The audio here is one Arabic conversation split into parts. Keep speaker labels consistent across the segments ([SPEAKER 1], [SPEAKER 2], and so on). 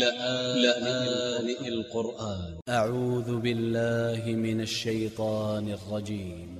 [SPEAKER 1] لآن القرآن. أ ع و ذ ب ا ل ل ه من ا ل ش ي ط ا ن ا ل ج ي م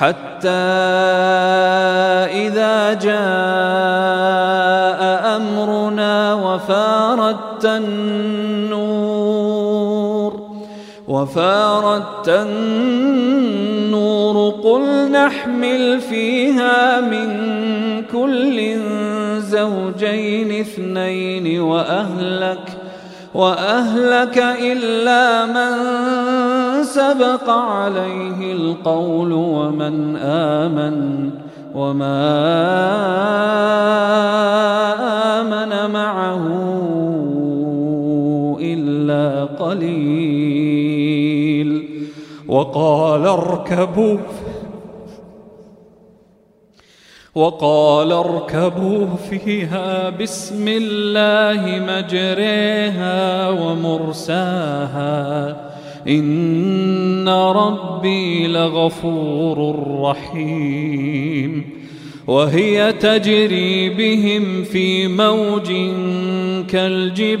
[SPEAKER 1] حتى إذا جاء أمرنا وفارت النور وفارت النور قل نحمل فيها من كل زوجين اثنين وأهلك وأهلك إلا من سبق عليه القول ومن آمن وما آمن معه إلا قليل وقال اركبوا وقال اركبوا فيها بسم الله مجريها ومرساها. إن ربي لغفور رحيم. وهي تجري بهم في موج كالجبال.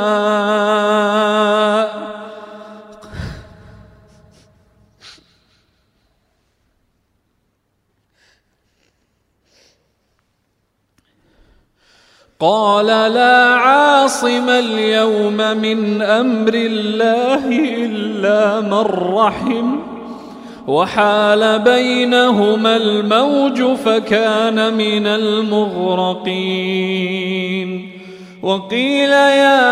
[SPEAKER 1] قال لا عاصم اليوم من أمر الله إلا من رحم وحال بينهما الموج فكان من المغرقين وقيل يا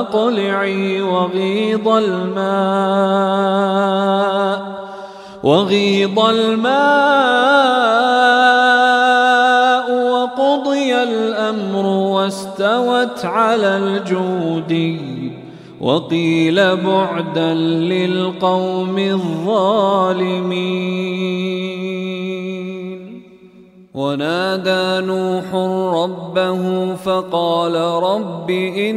[SPEAKER 1] سماء أقلعي وغيض الماء وغيض الماء وقضي الأمر واستوت على الجودي وقيل بعدا للقوم الظالمين. ونادى نوح ربه فقال رب إن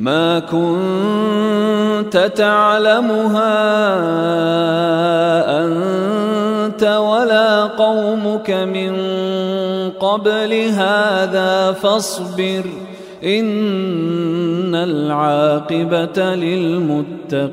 [SPEAKER 1] ما كنت تعلمها أنت ولا قومك من قبل هذا فاصبر إن العاقبة للمتقين